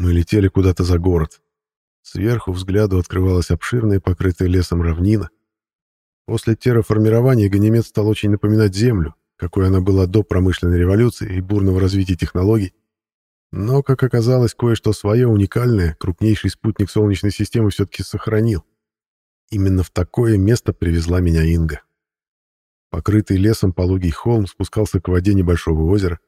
Мы летели куда-то за город. Сверху взгляду открывалась обширная, покрытая лесом равнина. После терраформирования Ганимед стал очень напоминать Землю, какой она была до промышленной революции и бурного развития технологий. Но, как оказалось, кое-что свое уникальное крупнейший спутник Солнечной системы все-таки сохранил. Именно в такое место привезла меня Инга. Покрытый лесом пологий холм спускался к воде небольшого озера.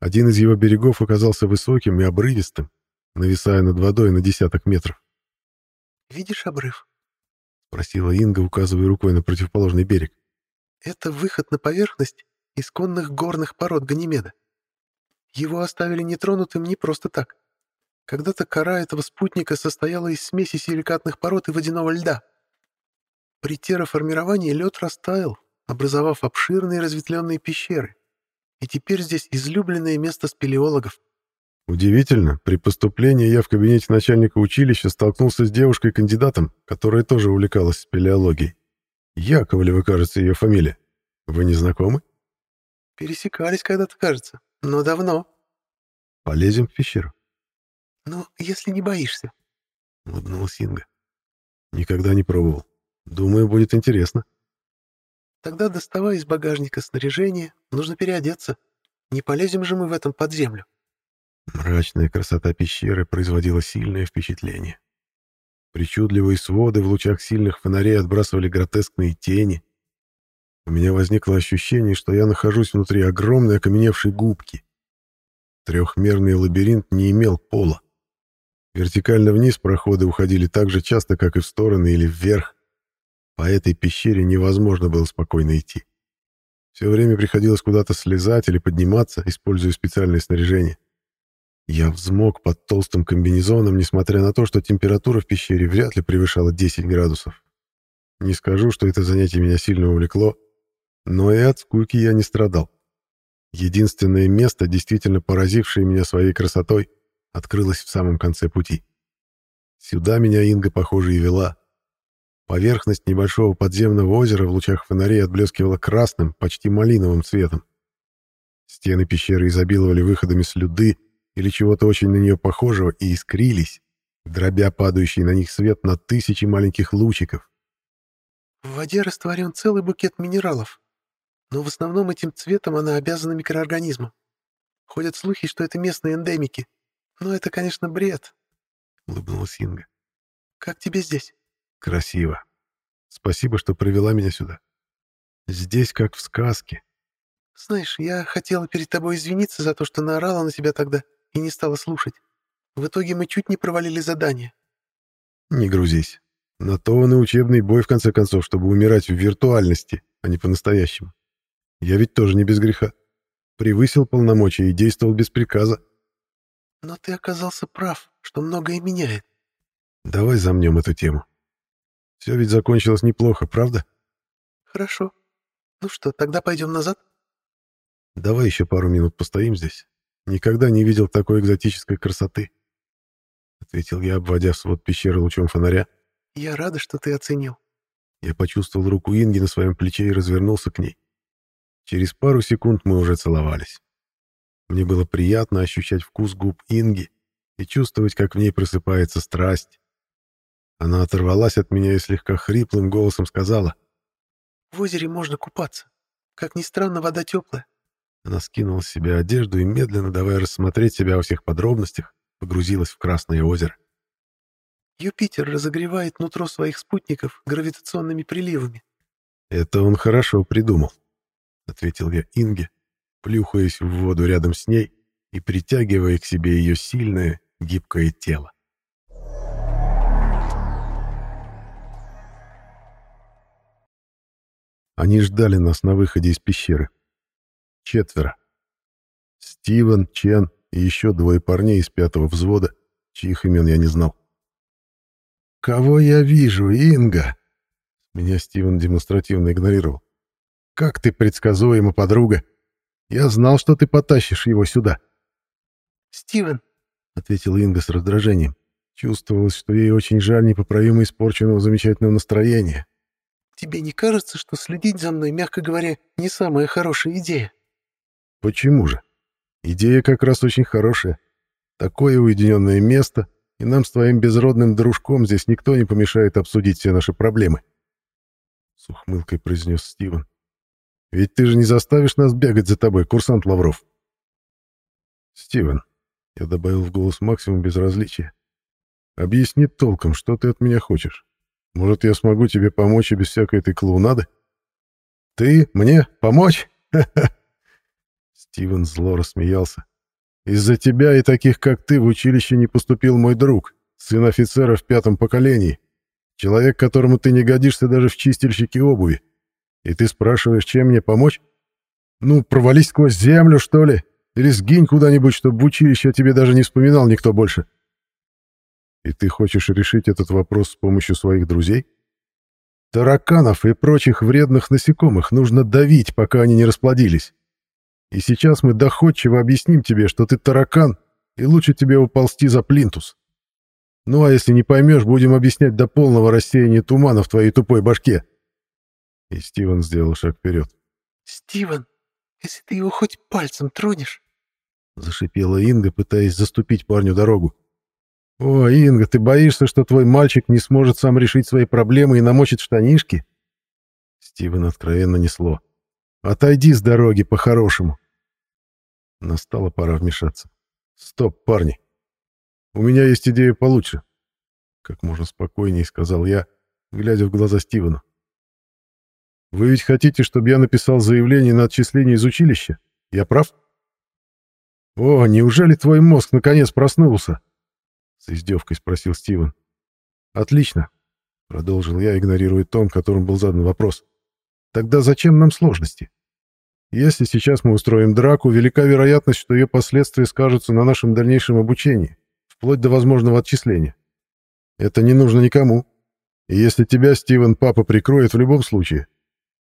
Один из его берегов оказался высоким и обрывистым, нависая над водой на десяток метров. «Видишь обрыв?» — спросила Инга, указывая рукой на противоположный берег. «Это выход на поверхность исконных горных пород Ганимеда. Его оставили нетронутым не просто так. Когда-то кора этого спутника состояла из смеси силикатных пород и водяного льда. При терраформировании лед растаял, образовав обширные разветвленные пещеры. И теперь здесь излюбленное место спелеологов. Удивительно, при поступлении я в кабинете начальника училища столкнулся с девушкой-кандидатом, которая тоже увлекалась спелеологией. Яковлева, кажется, ее фамилия. Вы не знакомы? Пересекались когда-то, кажется, но давно. Полезем в пещеру. Ну, если не боишься. Улыбнулась Инга. Никогда не пробовал. Думаю, будет интересно. Тогда доставай из багажника снаряжение, нужно переодеться. Не полезем же мы в этом под землю. Мрачная красота пещеры производила сильное впечатление. Причудливые своды в лучах сильных фонарей отбрасывали гротескные тени. У меня возникло ощущение, что я нахожусь внутри огромной окаменевшей губки. Трехмерный лабиринт не имел пола. Вертикально вниз проходы уходили так же часто, как и в стороны или вверх. По этой пещере невозможно было спокойно идти. Все время приходилось куда-то слезать или подниматься, используя специальное снаряжение. Я взмок под толстым комбинезоном, несмотря на то, что температура в пещере вряд ли превышала 10 градусов. Не скажу, что это занятие меня сильно увлекло, но и от скуки я не страдал. Единственное место, действительно поразившее меня своей красотой, открылось в самом конце пути. Сюда меня Инга, похоже, и вела. Поверхность небольшого подземного озера в лучах фонарей отблескивала красным, почти малиновым цветом. Стены пещеры изобиловали выходами слюды или чего-то очень на нее похожего и искрились, дробя падающий на них свет на тысячи маленьких лучиков. В воде растворен целый букет минералов, но в основном этим цветом она обязана микроорганизмам. Ходят слухи, что это местные эндемики, но это, конечно, бред, — улыбнулась Инга. «Как тебе здесь?» «Красиво. Спасибо, что привела меня сюда. Здесь как в сказке». «Знаешь, я хотела перед тобой извиниться за то, что наорала на тебя тогда и не стала слушать. В итоге мы чуть не провалили задание». «Не грузись. На то он и учебный бой, в конце концов, чтобы умирать в виртуальности, а не по-настоящему. Я ведь тоже не без греха. Превысил полномочия и действовал без приказа». «Но ты оказался прав, что многое меняет». «Давай замнем эту тему. Все ведь закончилось неплохо, правда?» «Хорошо. Ну что, тогда пойдем назад?» «Давай еще пару минут постоим здесь. Никогда не видел такой экзотической красоты», — ответил я, обводя свод пещеры лучом фонаря. «Я рада, что ты оценил». Я почувствовал руку Инги на своем плече и развернулся к ней. Через пару секунд мы уже целовались. Мне было приятно ощущать вкус губ Инги и чувствовать, как в ней просыпается страсть. Она оторвалась от меня и слегка хриплым голосом сказала. «В озере можно купаться. Как ни странно, вода теплая. Она скинула с себя одежду и, медленно давая рассмотреть себя во всех подробностях, погрузилась в Красное озеро. «Юпитер разогревает нутро своих спутников гравитационными приливами». «Это он хорошо придумал», — ответил я Инге, плюхаясь в воду рядом с ней и притягивая к себе ее сильное, гибкое тело. Они ждали нас на выходе из пещеры. Четверо. Стивен, Чен и еще двое парней из пятого взвода, чьих имен я не знал. «Кого я вижу, Инга?» Меня Стивен демонстративно игнорировал. «Как ты предсказуема, подруга! Я знал, что ты потащишь его сюда!» «Стивен!» — ответила Инга с раздражением. Чувствовалось, что ей очень жаль непоправимо испорченного замечательного настроения. «Тебе не кажется, что следить за мной, мягко говоря, не самая хорошая идея?» Почему же? Идея как раз очень хорошая. Такое уединенное место, и нам с твоим безродным дружком здесь никто не помешает обсудить все наши проблемы. С ухмылкой произнес Стивен. Ведь ты же не заставишь нас бегать за тобой, курсант Лавров. Стивен, я добавил в голос максимум безразличия. Объясни толком, что ты от меня хочешь. Может, я смогу тебе помочь и без всякой этой клоунады? Ты мне помочь? Стивен зло рассмеялся. Из-за тебя и таких, как ты, в училище не поступил мой друг, сын офицера в пятом поколении. Человек, которому ты не годишься даже в чистильщике обуви. И ты спрашиваешь, чем мне помочь? Ну, провались сквозь землю, что ли? Или сгинь куда-нибудь, чтобы в училище о тебе даже не вспоминал никто больше. И ты хочешь решить этот вопрос с помощью своих друзей? Тараканов и прочих вредных насекомых нужно давить, пока они не расплодились. И сейчас мы доходчиво объясним тебе, что ты таракан, и лучше тебе уползти за плинтус. Ну а если не поймешь, будем объяснять до полного рассеяния тумана в твоей тупой башке. И Стивен сделал шаг вперед. «Стивен, если ты его хоть пальцем тронешь...» Зашипела Инга, пытаясь заступить парню дорогу. «О, Инга, ты боишься, что твой мальчик не сможет сам решить свои проблемы и намочит штанишки?» Стивен откровенно несло. «Отойди с дороги по-хорошему». Настала пора вмешаться. «Стоп, парни. У меня есть идея получше», — как можно спокойнее сказал я, глядя в глаза Стивену. «Вы ведь хотите, чтобы я написал заявление на отчисление из училища? Я прав?» «О, неужели твой мозг наконец проснулся?» С издевкой спросил Стивен. «Отлично», — продолжил я, игнорируя тон, которым был задан вопрос. «Тогда зачем нам сложности? Если сейчас мы устроим драку, велика вероятность, что ее последствия скажутся на нашем дальнейшем обучении, вплоть до возможного отчисления. Это не нужно никому. И если тебя, Стивен, папа прикроет в любом случае,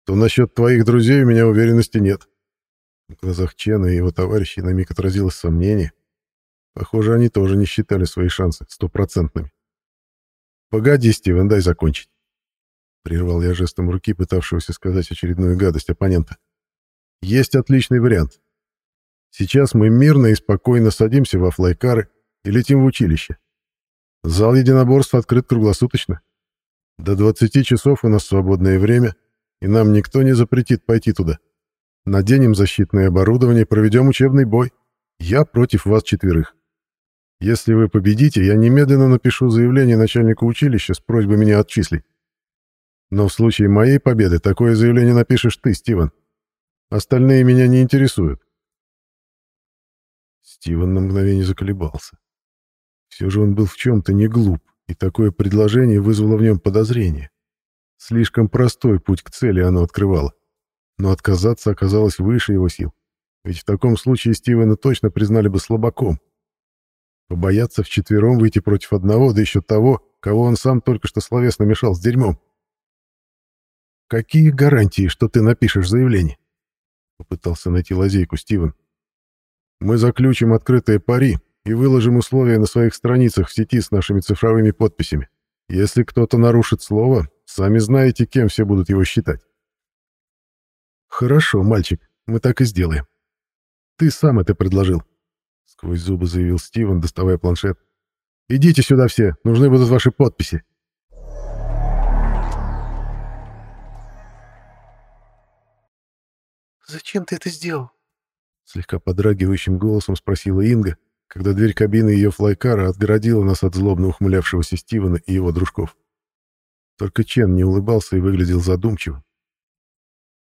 то насчет твоих друзей у меня уверенности нет». В глазах Чена и его товарищей на миг отразилось сомнение, Похоже, они тоже не считали свои шансы стопроцентными. «Погоди, Стивен, дай закончить». Прервал я жестом руки, пытавшегося сказать очередную гадость оппонента. «Есть отличный вариант. Сейчас мы мирно и спокойно садимся во флайкары и летим в училище. Зал единоборств открыт круглосуточно. До 20 часов у нас свободное время, и нам никто не запретит пойти туда. Наденем защитное оборудование, проведем учебный бой. Я против вас четверых. Если вы победите, я немедленно напишу заявление начальнику училища с просьбой меня отчислить. Но в случае моей победы такое заявление напишешь ты, Стивен. Остальные меня не интересуют. Стивен на мгновение заколебался. Все же он был в чем-то не глуп, и такое предложение вызвало в нем подозрение. Слишком простой путь к цели оно открывало. Но отказаться оказалось выше его сил. Ведь в таком случае Стивена точно признали бы слабаком. Побояться вчетвером выйти против одного, да еще того, кого он сам только что словесно мешал с дерьмом. «Какие гарантии, что ты напишешь заявление?» Попытался найти лазейку Стивен. «Мы заключим открытые пари и выложим условия на своих страницах в сети с нашими цифровыми подписями. Если кто-то нарушит слово, сами знаете, кем все будут его считать». «Хорошо, мальчик, мы так и сделаем. Ты сам это предложил. Сквозь зубы заявил Стивен, доставая планшет. «Идите сюда все, нужны будут ваши подписи». «Зачем ты это сделал?» Слегка подрагивающим голосом спросила Инга, когда дверь кабины ее флайкара отгородила нас от злобно ухмылявшегося Стивена и его дружков. Только Чен не улыбался и выглядел задумчивым.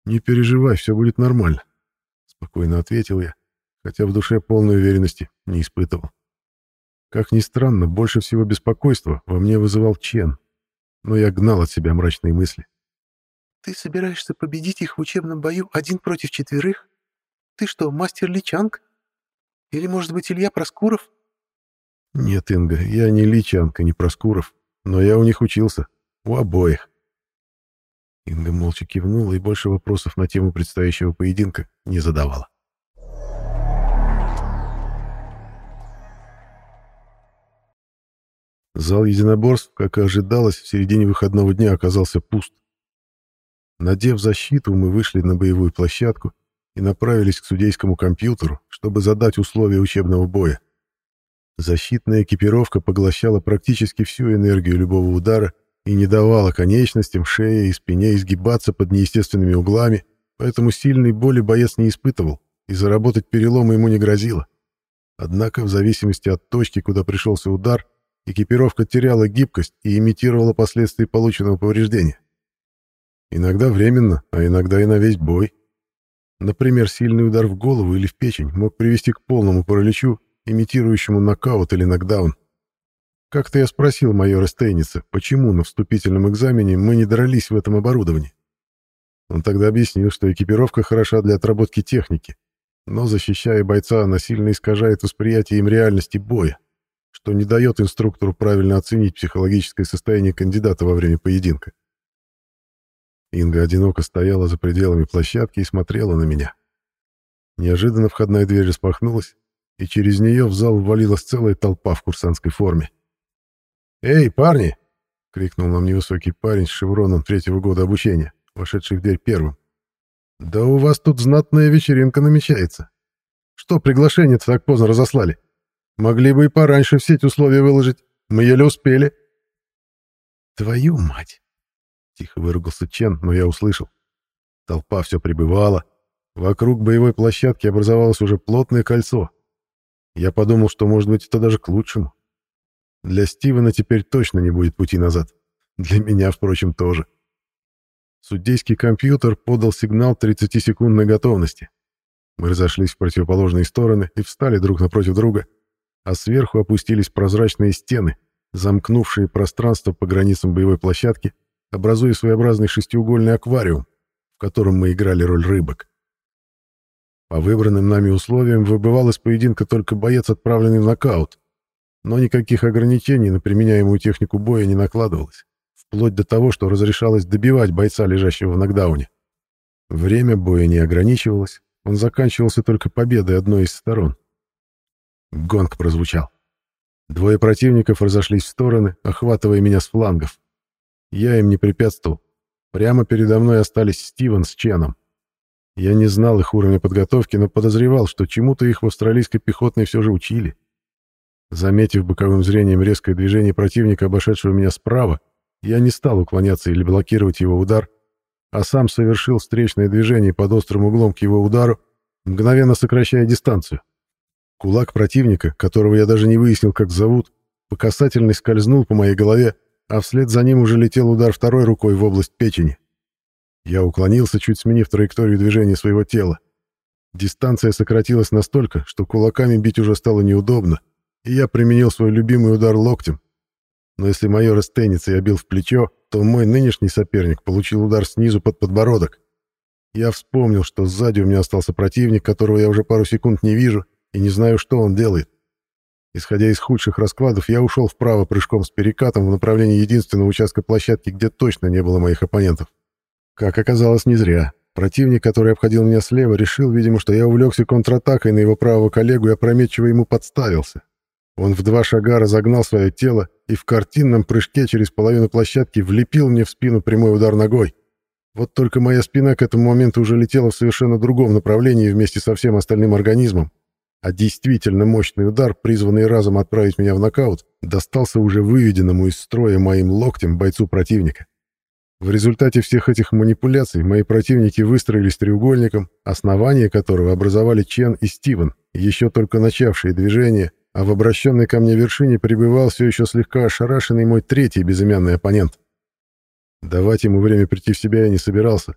«Не переживай, все будет нормально», — спокойно ответил я, хотя в душе полной уверенности не испытывал. Как ни странно, больше всего беспокойства во мне вызывал Чен, но я гнал от себя мрачные мысли. «Ты собираешься победить их в учебном бою один против четверых? Ты что, мастер Личанг? Или, может быть, Илья Проскуров?» «Нет, Инга, я не Личанг и не Проскуров, но я у них учился. У обоих». Инга молча кивнула и больше вопросов на тему предстоящего поединка не задавала. Зал единоборств, как и ожидалось, в середине выходного дня оказался пуст. Надев защиту, мы вышли на боевую площадку и направились к судейскому компьютеру, чтобы задать условия учебного боя. Защитная экипировка поглощала практически всю энергию любого удара и не давала конечностям, шее и спине изгибаться под неестественными углами, поэтому сильной боли боец не испытывал, и заработать переломы ему не грозило. Однако, в зависимости от точки, куда пришелся удар, экипировка теряла гибкость и имитировала последствия полученного повреждения. Иногда временно, а иногда и на весь бой. Например, сильный удар в голову или в печень мог привести к полному параличу, имитирующему нокаут или нокдаун. Как-то я спросил майора Стейница, почему на вступительном экзамене мы не дрались в этом оборудовании. Он тогда объяснил, что экипировка хороша для отработки техники, но, защищая бойца, она сильно искажает восприятие им реальности боя, что не дает инструктору правильно оценить психологическое состояние кандидата во время поединка. Инга одиноко стояла за пределами площадки и смотрела на меня. Неожиданно входная дверь распахнулась, и через нее в зал ввалилась целая толпа в курсантской форме. «Эй, парни!» — крикнул нам невысокий парень с шевроном третьего года обучения, вошедший в дверь первым. «Да у вас тут знатная вечеринка намечается. Что приглашение-то так поздно разослали? Могли бы и пораньше все эти условия выложить. Мы еле успели». «Твою мать!» — тихо выругался Чен, но я услышал. Толпа все прибывала. Вокруг боевой площадки образовалось уже плотное кольцо. Я подумал, что, может быть, это даже к лучшему. Для Стивена теперь точно не будет пути назад. Для меня, впрочем, тоже. Судейский компьютер подал сигнал 30-секундной готовности. Мы разошлись в противоположные стороны и встали друг напротив друга, а сверху опустились прозрачные стены, замкнувшие пространство по границам боевой площадки, образуя своеобразный шестиугольный аквариум, в котором мы играли роль рыбок. По выбранным нами условиям выбывал из поединка только боец, отправленный в нокаут, но никаких ограничений на применяемую технику боя не накладывалось вплоть до того, что разрешалось добивать бойца, лежащего в нокдауне. Время боя не ограничивалось, он заканчивался только победой одной из сторон. Гонг прозвучал. Двое противников разошлись в стороны, охватывая меня с флангов. Я им не препятствовал. Прямо передо мной остались Стивен с Ченом. Я не знал их уровня подготовки, но подозревал, что чему-то их в австралийской пехотной все же учили. Заметив боковым зрением резкое движение противника, обошедшего меня справа, я не стал уклоняться или блокировать его удар, а сам совершил встречное движение под острым углом к его удару, мгновенно сокращая дистанцию. Кулак противника, которого я даже не выяснил, как зовут, по касательной скользнул по моей голове, а вслед за ним уже летел удар второй рукой в область печени. Я уклонился, чуть сменив траекторию движения своего тела. Дистанция сократилась настолько, что кулаками бить уже стало неудобно, и я применил свой любимый удар локтем, но если майора Стейница я бил в плечо, то мой нынешний соперник получил удар снизу под подбородок. Я вспомнил, что сзади у меня остался противник, которого я уже пару секунд не вижу и не знаю, что он делает. Исходя из худших раскладов, я ушел вправо прыжком с перекатом в направлении единственного участка площадки, где точно не было моих оппонентов. Как оказалось, не зря. Противник, который обходил меня слева, решил, видимо, что я увлекся контратакой на его правого коллегу и опрометчиво ему подставился. Он в два шага разогнал свое тело и в картинном прыжке через половину площадки влепил мне в спину прямой удар ногой. Вот только моя спина к этому моменту уже летела в совершенно другом направлении вместе со всем остальным организмом, а действительно мощный удар, призванный разом отправить меня в нокаут, достался уже выведенному из строя моим локтем бойцу противника. В результате всех этих манипуляций мои противники выстроились треугольником, основание которого образовали Чен и Стивен, еще только начавшие движение а в обращенной ко мне вершине пребывал все еще слегка ошарашенный мой третий безымянный оппонент. Давать ему время прийти в себя я не собирался.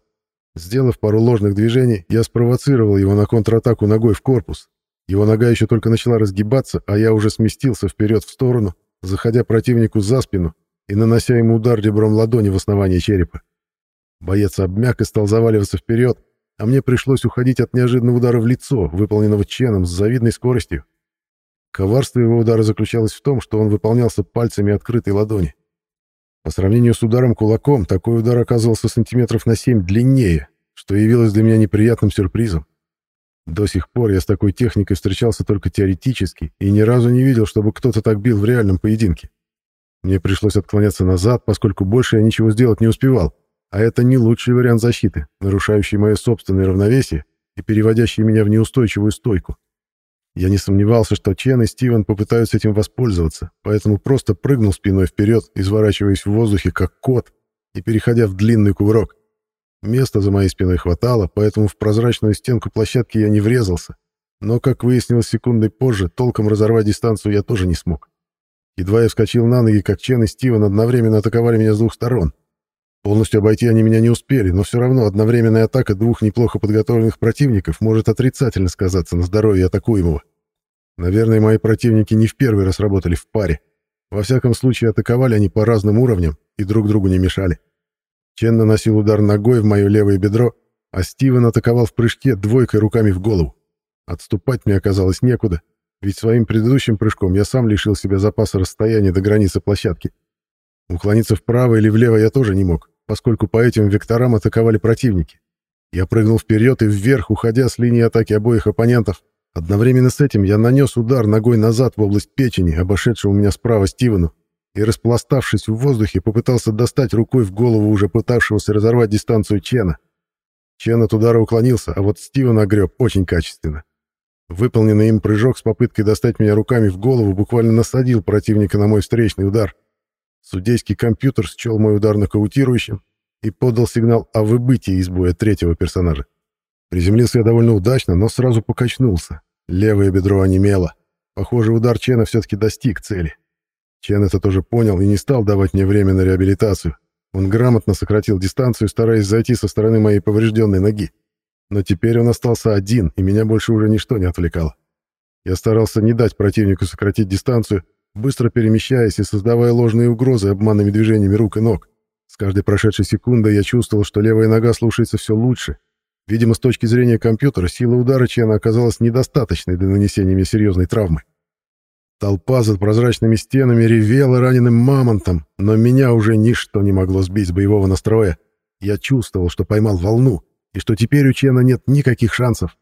Сделав пару ложных движений, я спровоцировал его на контратаку ногой в корпус. Его нога еще только начала разгибаться, а я уже сместился вперед в сторону, заходя противнику за спину и нанося ему удар ребром ладони в основание черепа. Боец обмяк и стал заваливаться вперед, а мне пришлось уходить от неожиданного удара в лицо, выполненного Ченом с завидной скоростью. Коварство его удара заключалось в том, что он выполнялся пальцами открытой ладони. По сравнению с ударом кулаком, такой удар оказывался сантиметров на 7 длиннее, что явилось для меня неприятным сюрпризом. До сих пор я с такой техникой встречался только теоретически и ни разу не видел, чтобы кто-то так бил в реальном поединке. Мне пришлось отклоняться назад, поскольку больше я ничего сделать не успевал, а это не лучший вариант защиты, нарушающий мое собственное равновесие и переводящий меня в неустойчивую стойку. Я не сомневался, что Чен и Стивен попытаются этим воспользоваться, поэтому просто прыгнул спиной вперед, изворачиваясь в воздухе как кот и переходя в длинный кувырок. Места за моей спиной хватало, поэтому в прозрачную стенку площадки я не врезался. Но, как выяснилось секундой позже, толком разорвать дистанцию я тоже не смог. Едва я вскочил на ноги, как Чен и Стивен одновременно атаковали меня с двух сторон. Полностью обойти они меня не успели, но все равно одновременная атака двух неплохо подготовленных противников может отрицательно сказаться на здоровье атакуемого. Наверное, мои противники не в первый раз работали в паре. Во всяком случае, атаковали они по разным уровням и друг другу не мешали. Чен наносил удар ногой в мое левое бедро, а Стивен атаковал в прыжке двойкой руками в голову. Отступать мне оказалось некуда, ведь своим предыдущим прыжком я сам лишил себя запаса расстояния до границы площадки. Уклониться вправо или влево я тоже не мог, поскольку по этим векторам атаковали противники. Я прыгнул вперед и вверх, уходя с линии атаки обоих оппонентов. Одновременно с этим я нанес удар ногой назад в область печени, обошедшего меня справа Стивену, и, распластавшись в воздухе, попытался достать рукой в голову уже пытавшегося разорвать дистанцию Чена. Чен от удара уклонился, а вот Стивен огреб очень качественно. Выполненный им прыжок с попыткой достать меня руками в голову буквально насадил противника на мой встречный удар. Судейский компьютер счел мой удар нокаутирующим и подал сигнал о выбытии из боя третьего персонажа. Приземлился я довольно удачно, но сразу покачнулся. Левое бедро онемело. Похоже, удар Чена все-таки достиг цели. Чен это тоже понял и не стал давать мне время на реабилитацию. Он грамотно сократил дистанцию, стараясь зайти со стороны моей поврежденной ноги. Но теперь он остался один, и меня больше уже ничто не отвлекало. Я старался не дать противнику сократить дистанцию, быстро перемещаясь и создавая ложные угрозы обманными движениями рук и ног. С каждой прошедшей секундой я чувствовал, что левая нога слушается все лучше. Видимо, с точки зрения компьютера, сила удара Чена оказалась недостаточной для нанесения мне серьезной травмы. Толпа за прозрачными стенами ревела раненым мамонтом, но меня уже ничто не могло сбить с боевого настроя. Я чувствовал, что поймал волну, и что теперь у Чена нет никаких шансов.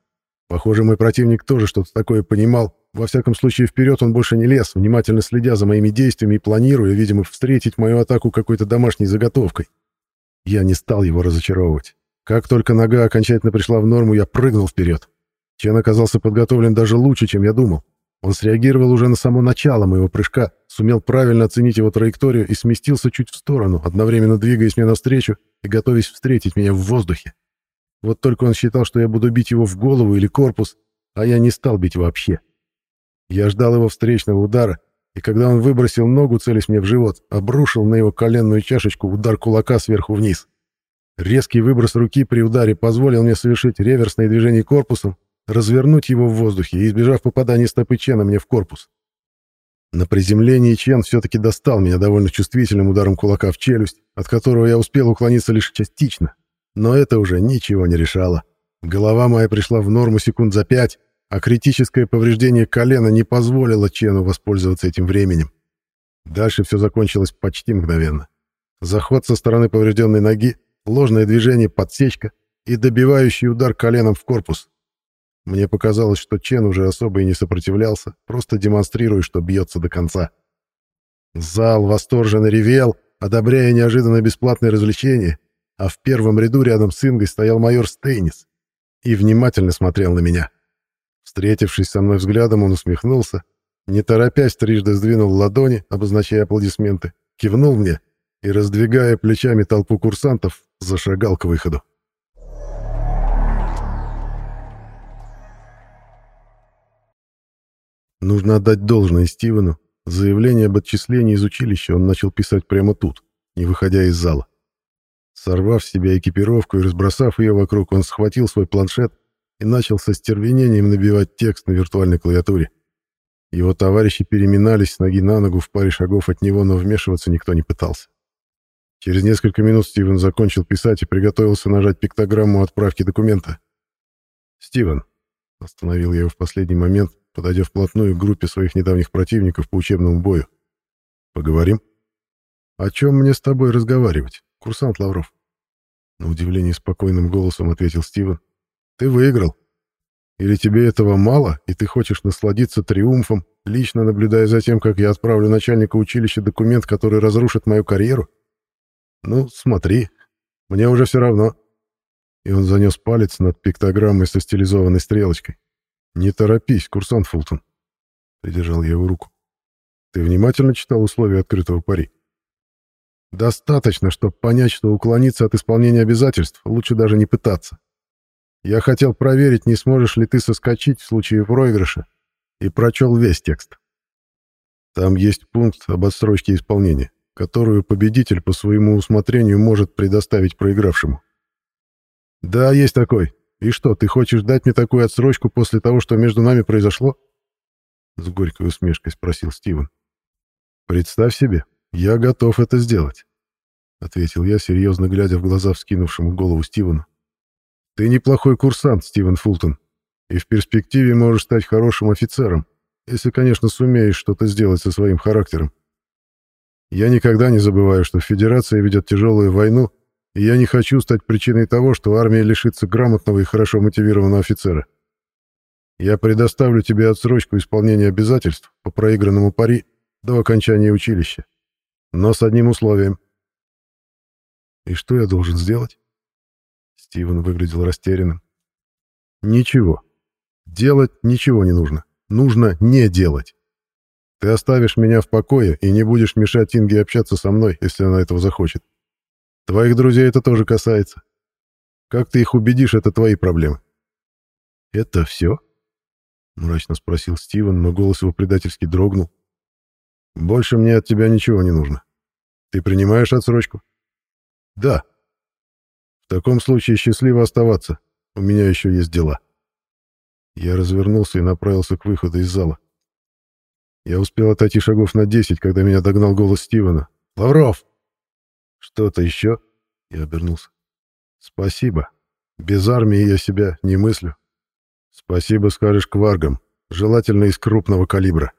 Похоже, мой противник тоже что-то такое понимал. Во всяком случае, вперед он больше не лез, внимательно следя за моими действиями и планируя, видимо, встретить мою атаку какой-то домашней заготовкой. Я не стал его разочаровывать. Как только нога окончательно пришла в норму, я прыгнул вперед. Чен оказался подготовлен даже лучше, чем я думал. Он среагировал уже на само начало моего прыжка, сумел правильно оценить его траекторию и сместился чуть в сторону, одновременно двигаясь мне навстречу и готовясь встретить меня в воздухе. Вот только он считал, что я буду бить его в голову или корпус, а я не стал бить вообще. Я ждал его встречного удара, и когда он выбросил ногу, целясь мне в живот, обрушил на его коленную чашечку удар кулака сверху вниз. Резкий выброс руки при ударе позволил мне совершить реверсное движение корпусом, развернуть его в воздухе избежав попадания стопы Чена мне в корпус. На приземлении Чен все-таки достал меня довольно чувствительным ударом кулака в челюсть, от которого я успел уклониться лишь частично. Но это уже ничего не решало. Голова моя пришла в норму секунд за пять, а критическое повреждение колена не позволило Чену воспользоваться этим временем. Дальше все закончилось почти мгновенно. Заход со стороны поврежденной ноги, ложное движение, подсечка и добивающий удар коленом в корпус. Мне показалось, что Чен уже особо и не сопротивлялся, просто демонстрируя, что бьется до конца. Зал восторженно ревел, одобряя неожиданно бесплатное развлечение, а в первом ряду рядом с Ингой стоял майор Стейнис и внимательно смотрел на меня. Встретившись со мной взглядом, он усмехнулся, не торопясь трижды сдвинул ладони, обозначая аплодисменты, кивнул мне и, раздвигая плечами толпу курсантов, зашагал к выходу. Нужно отдать должное Стивену. Заявление об отчислении из училища он начал писать прямо тут, не выходя из зала. Сорвав с себя экипировку и разбросав ее вокруг, он схватил свой планшет и начал со стервенением набивать текст на виртуальной клавиатуре. Его товарищи переминались с ноги на ногу в паре шагов от него, но вмешиваться никто не пытался. Через несколько минут Стивен закончил писать и приготовился нажать пиктограмму отправки документа. «Стивен», — остановил я его в последний момент, подойдя вплотную к группе своих недавних противников по учебному бою. «Поговорим?» «О чем мне с тобой разговаривать, курсант Лавров?» На удивление спокойным голосом ответил Стивен. «Ты выиграл. Или тебе этого мало, и ты хочешь насладиться триумфом, лично наблюдая за тем, как я отправлю начальника училища документ, который разрушит мою карьеру? Ну, смотри, мне уже все равно». И он занес палец над пиктограммой со стилизованной стрелочкой. «Не торопись, курсант Фултон», — придержал я его руку. «Ты внимательно читал условия открытого пари?» «Достаточно, чтобы понять, что уклониться от исполнения обязательств лучше даже не пытаться. Я хотел проверить, не сможешь ли ты соскочить в случае проигрыша, и прочел весь текст. Там есть пункт об отсрочке исполнения, которую победитель по своему усмотрению может предоставить проигравшему. Да, есть такой. И что, ты хочешь дать мне такую отсрочку после того, что между нами произошло? С горькой усмешкой спросил Стивен. Представь себе, я готов это сделать, ответил я, серьезно глядя в глаза вскинувшему голову Стивену. Ты неплохой курсант, Стивен Фултон, и в перспективе можешь стать хорошим офицером, если, конечно, сумеешь что-то сделать со своим характером. Я никогда не забываю, что Федерация ведет тяжелую войну, и я не хочу стать причиной того, что армия лишится грамотного и хорошо мотивированного офицера. Я предоставлю тебе отсрочку исполнения обязательств по проигранному пари до окончания училища. Но с одним условием. И что я должен сделать? Стивен выглядел растерянным. Ничего. Делать ничего не нужно. Нужно не делать. Ты оставишь меня в покое и не будешь мешать Инге общаться со мной, если она этого захочет. Твоих друзей это тоже касается. Как ты их убедишь, это твои проблемы. Это все? Мрачно спросил Стивен, но голос его предательски дрогнул. Больше мне от тебя ничего не нужно. Ты принимаешь отсрочку? Да. В таком случае счастливо оставаться. У меня еще есть дела. Я развернулся и направился к выходу из зала. Я успел отойти шагов на десять, когда меня догнал голос Стивена. «Лавров!» «Что-то еще?» Я обернулся. «Спасибо. Без армии я себя не мыслю. Спасибо скажешь кваргам, желательно из крупного калибра».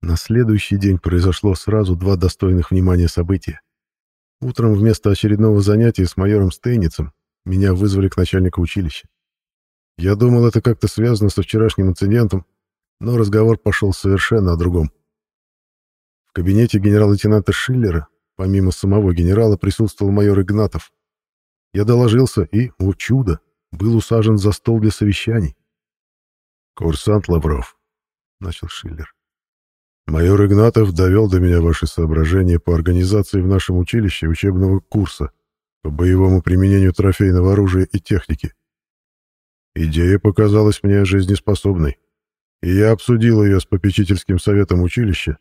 На следующий день произошло сразу два достойных внимания события. Утром вместо очередного занятия с майором Стейницем меня вызвали к начальнику училища. Я думал, это как-то связано со вчерашним инцидентом, но разговор пошел совершенно о другом. В кабинете генерал-лейтенанта Шиллера, помимо самого генерала, присутствовал майор Игнатов. Я доложился и, о чудо, был усажен за стол для совещаний. «Курсант Лавров», — начал Шиллер. «Майор Игнатов довел до меня ваши соображения по организации в нашем училище учебного курса по боевому применению трофейного оружия и техники. Идея показалась мне жизнеспособной и я обсудил ее с попечительским советом училища,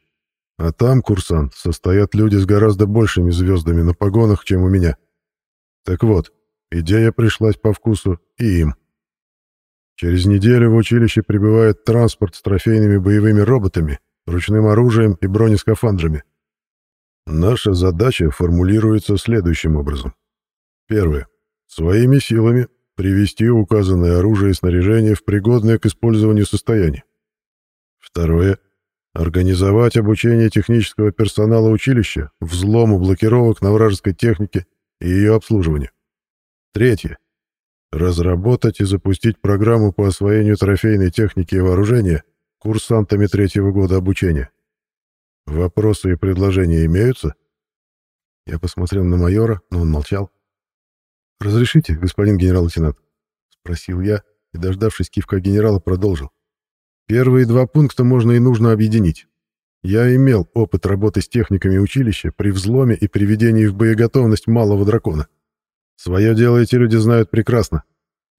а там, курсант, состоят люди с гораздо большими звездами на погонах, чем у меня. Так вот, идея пришлась по вкусу и им. Через неделю в училище прибывает транспорт с трофейными боевыми роботами, ручным оружием и бронескафандрами. Наша задача формулируется следующим образом. Первое. Своими силами привести указанное оружие и снаряжение в пригодное к использованию состояние. Второе. Организовать обучение технического персонала училища взлому блокировок на вражеской технике и ее обслуживанию. Третье. Разработать и запустить программу по освоению трофейной техники и вооружения курсантами третьего года обучения. Вопросы и предложения имеются? Я посмотрел на майора, но он молчал. «Разрешите, господин генерал-лейтенант?» — спросил я и, дождавшись кивка генерала, продолжил. «Первые два пункта можно и нужно объединить. Я имел опыт работы с техниками училища при взломе и приведении в боеготовность малого дракона. Свое дело эти люди знают прекрасно.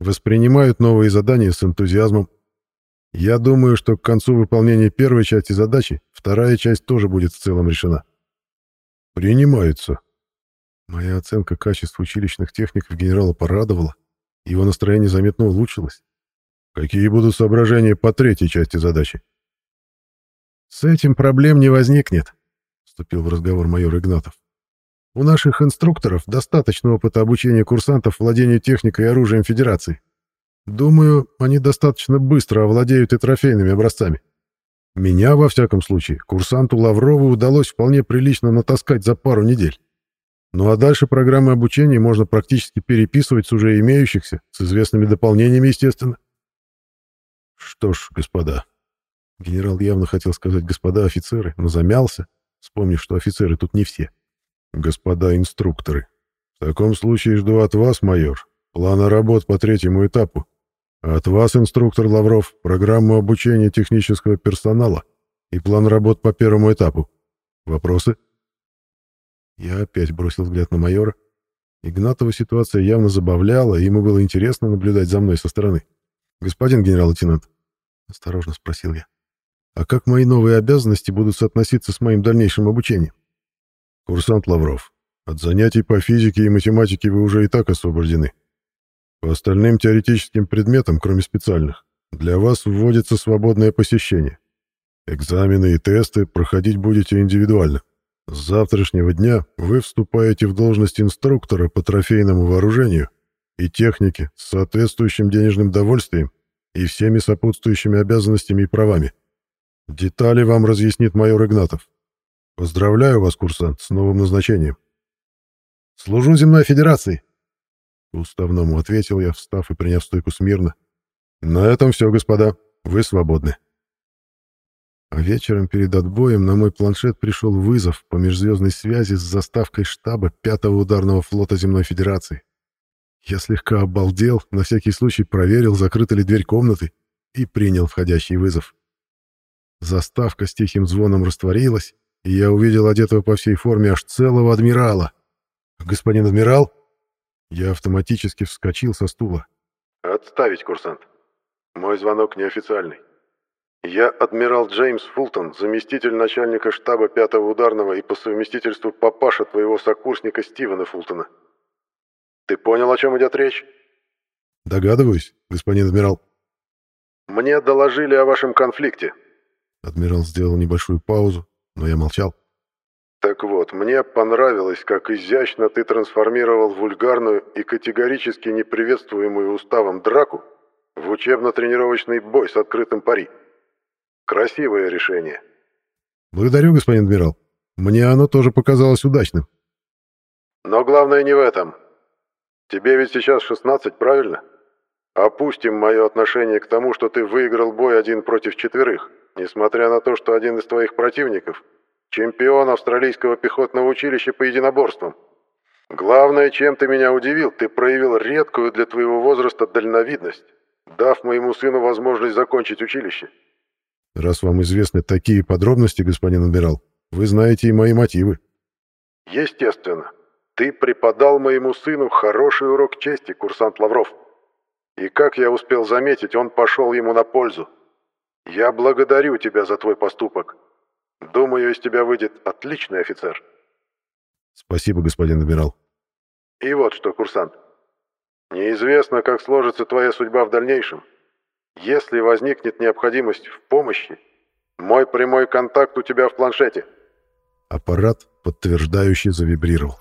Воспринимают новые задания с энтузиазмом. Я думаю, что к концу выполнения первой части задачи вторая часть тоже будет в целом решена». «Принимается», Моя оценка качества училищных техников генерала порадовала, его настроение заметно улучшилось. Какие будут соображения по третьей части задачи? С этим проблем не возникнет, вступил в разговор майор Игнатов. У наших инструкторов достаточно опыта обучения курсантов владению техникой и оружием Федерации. Думаю, они достаточно быстро овладеют и трофейными образцами. Меня, во всяком случае, курсанту Лаврову удалось вполне прилично натаскать за пару недель. Ну а дальше программы обучения можно практически переписывать с уже имеющихся, с известными дополнениями, естественно. Что ж, господа. Генерал явно хотел сказать «господа офицеры», но замялся, вспомнив, что офицеры тут не все. Господа инструкторы, В таком случае жду от вас, майор, плана работ по третьему этапу. А от вас, инструктор Лавров, программу обучения технического персонала и план работ по первому этапу. Вопросы? Я опять бросил взгляд на майора. Игнатова ситуация явно забавляла, и ему было интересно наблюдать за мной со стороны. «Господин генерал-лейтенант», — осторожно спросил я, «а как мои новые обязанности будут соотноситься с моим дальнейшим обучением?» «Курсант Лавров, от занятий по физике и математике вы уже и так освобождены. По остальным теоретическим предметам, кроме специальных, для вас вводится свободное посещение. Экзамены и тесты проходить будете индивидуально. С завтрашнего дня вы вступаете в должность инструктора по трофейному вооружению и технике с соответствующим денежным довольствием и всеми сопутствующими обязанностями и правами. Детали вам разъяснит майор Игнатов. Поздравляю вас, курсант, с новым назначением. Служу земной федерации. По-уставному ответил я, встав и приняв стойку смирно. На этом все, господа. Вы свободны. А вечером перед отбоем на мой планшет пришел вызов по межзвездной связи с заставкой штаба 5-го ударного флота Земной Федерации. Я слегка обалдел, на всякий случай проверил, закрыта ли дверь комнаты, и принял входящий вызов. Заставка с тихим звоном растворилась, и я увидел одетого по всей форме аж целого адмирала. «Господин адмирал?» Я автоматически вскочил со стула. «Отставить, курсант. Мой звонок неофициальный. Я адмирал Джеймс Фултон, заместитель начальника штаба 5-го ударного и по совместительству папаша твоего сокурсника Стивена Фултона. Ты понял, о чем идет речь? Догадываюсь, господин адмирал. Мне доложили о вашем конфликте. Адмирал сделал небольшую паузу, но я молчал. Так вот, мне понравилось, как изящно ты трансформировал вульгарную и категорически неприветствуемую уставом драку в учебно-тренировочный бой с открытым пари. Красивое решение. Благодарю, господин адмирал. Мне оно тоже показалось удачным. Но главное не в этом. Тебе ведь сейчас 16, правильно? Опустим мое отношение к тому, что ты выиграл бой один против четверых, несмотря на то, что один из твоих противников — чемпион австралийского пехотного училища по единоборствам. Главное, чем ты меня удивил, ты проявил редкую для твоего возраста дальновидность, дав моему сыну возможность закончить училище. Раз вам известны такие подробности, господин адмирал, вы знаете и мои мотивы. Естественно. Ты преподал моему сыну хороший урок чести, курсант Лавров. И как я успел заметить, он пошел ему на пользу. Я благодарю тебя за твой поступок. Думаю, из тебя выйдет отличный офицер. Спасибо, господин адмирал. И вот что, курсант. Неизвестно, как сложится твоя судьба в дальнейшем. Если возникнет необходимость в помощи, мой прямой контакт у тебя в планшете. Аппарат подтверждающе завибрировал.